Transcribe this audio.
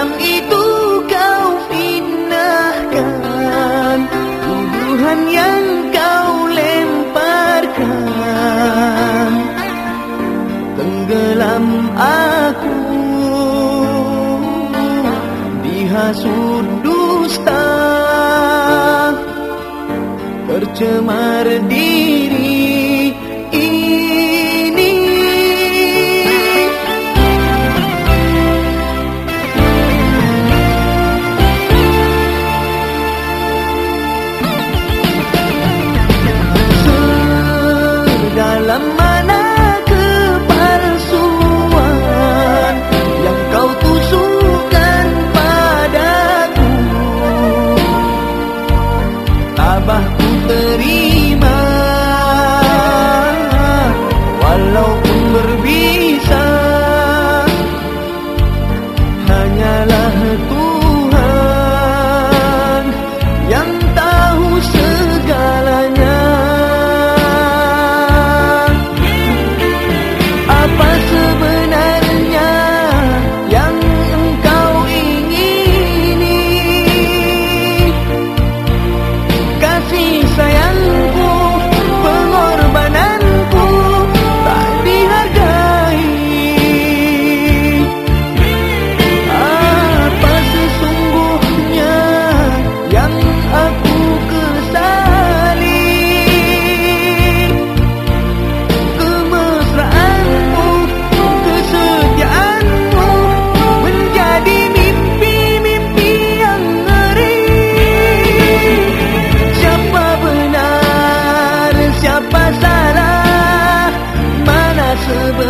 yang itu kau pindahkan tuduhan yang kau lemparkan. Tenggelam aku dihasut dusta. Tercemar diri trouble.